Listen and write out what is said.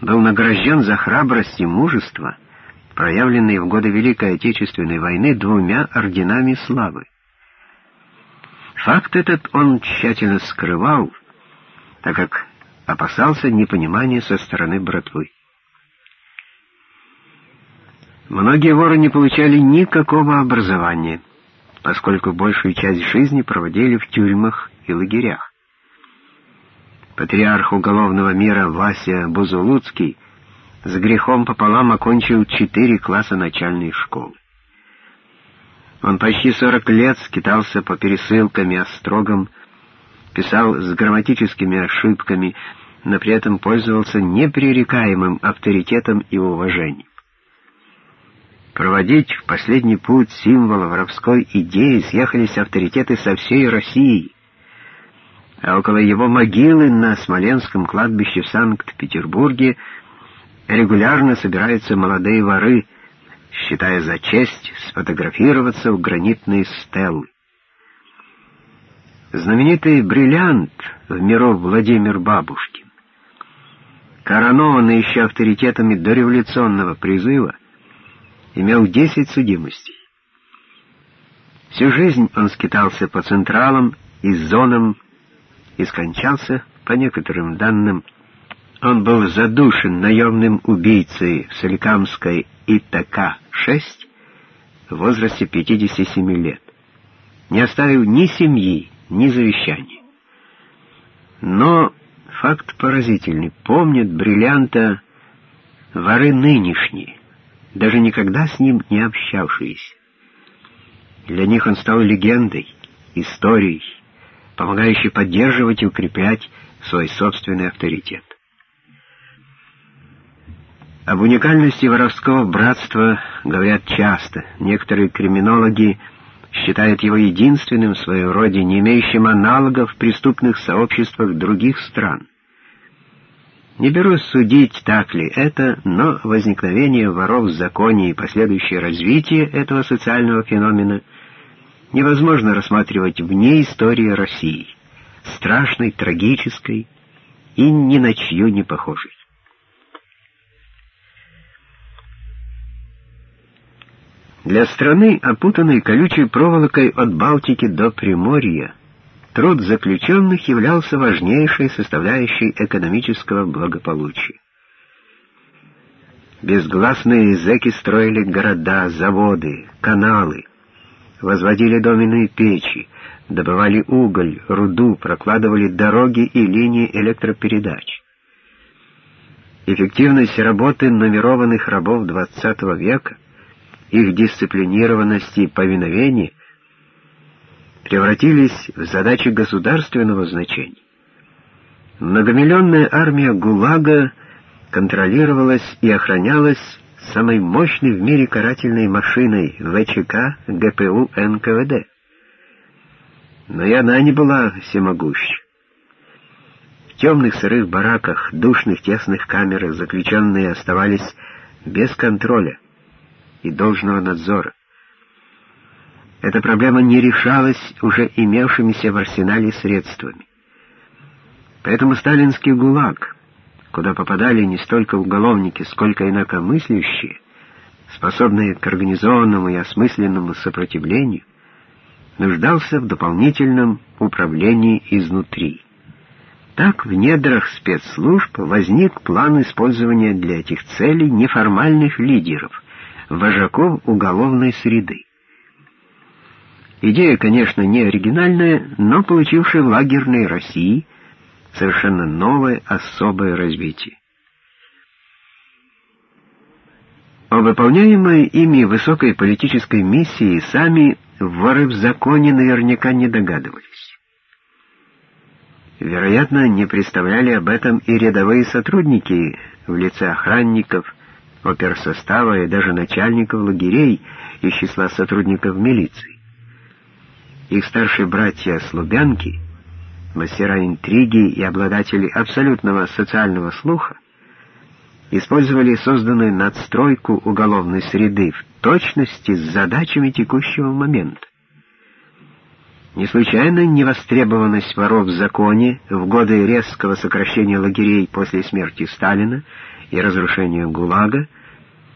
был награжден за храбрость и мужество, проявленные в годы Великой Отечественной войны двумя орденами славы. Факт этот он тщательно скрывал, так как опасался непонимания со стороны братвы. Многие воры не получали никакого образования, поскольку большую часть жизни проводили в тюрьмах и лагерях. Патриарх уголовного мира Вася Бузулуцкий с грехом пополам окончил четыре класса начальной школы. Он почти сорок лет скитался по пересылкам и острогам, писал с грамматическими ошибками, но при этом пользовался непререкаемым авторитетом и уважением. Проводить в последний путь символа воровской идеи съехались авторитеты со всей России, а около его могилы на Смоленском кладбище в Санкт-Петербурге регулярно собираются молодые воры, считая за честь сфотографироваться у гранитной стеллы. Знаменитый бриллиант в миру Владимир Бабушкин, коронованный еще авторитетами дореволюционного призыва, имел десять судимостей. Всю жизнь он скитался по централам и зонам и скончался, по некоторым данным, он был задушен наемным убийцей в Соликамской ИТК-6 в возрасте 57 лет, не оставив ни семьи, ни завещания. Но факт поразительный. Помнят бриллианта воры нынешние, даже никогда с ним не общавшиеся. Для них он стал легендой, историей, помогающей поддерживать и укреплять свой собственный авторитет. Об уникальности воровского братства говорят часто. Некоторые криминологи считают его единственным в своем роде, не имеющим аналогов в преступных сообществах других стран. Не берусь судить, так ли это, но возникновение воров в законе и последующее развитие этого социального феномена невозможно рассматривать вне истории России, страшной, трагической и ни на чью не похожей. Для страны, опутанной колючей проволокой от Балтики до Приморья, труд заключенных являлся важнейшей составляющей экономического благополучия. Безгласные зэки строили города, заводы, каналы, возводили доменные печи, добывали уголь, руду, прокладывали дороги и линии электропередач. Эффективность работы нумерованных рабов XX века их дисциплинированность и повиновение превратились в задачи государственного значения. Многомиллионная армия ГУЛАГа контролировалась и охранялась самой мощной в мире карательной машиной ВЧК ГПУ НКВД. Но и она не была всемогущей. В темных сырых бараках, душных тесных камерах заключенные оставались без контроля и должного надзора. Эта проблема не решалась уже имевшимися в арсенале средствами. Поэтому сталинский ГУЛАГ, куда попадали не столько уголовники, сколько инакомыслящие, способные к организованному и осмысленному сопротивлению, нуждался в дополнительном управлении изнутри. Так в недрах спецслужб возник план использования для этих целей неформальных лидеров, вожаков уголовной среды. Идея, конечно, не оригинальная, но получившая в лагерной России совершенно новое, особое развитие. О выполняемой ими высокой политической миссии сами воры в законе наверняка не догадывались. Вероятно, не представляли об этом и рядовые сотрудники в лице охранников, оперсостава и даже начальников лагерей из числа сотрудников милиции. Их старшие братья-слубянки, мастера интриги и обладатели абсолютного социального слуха, использовали созданную надстройку уголовной среды в точности с задачами текущего момента. Не случайно невостребованность воров в законе в годы резкого сокращения лагерей после смерти Сталина и разрушению ГУЛАГа,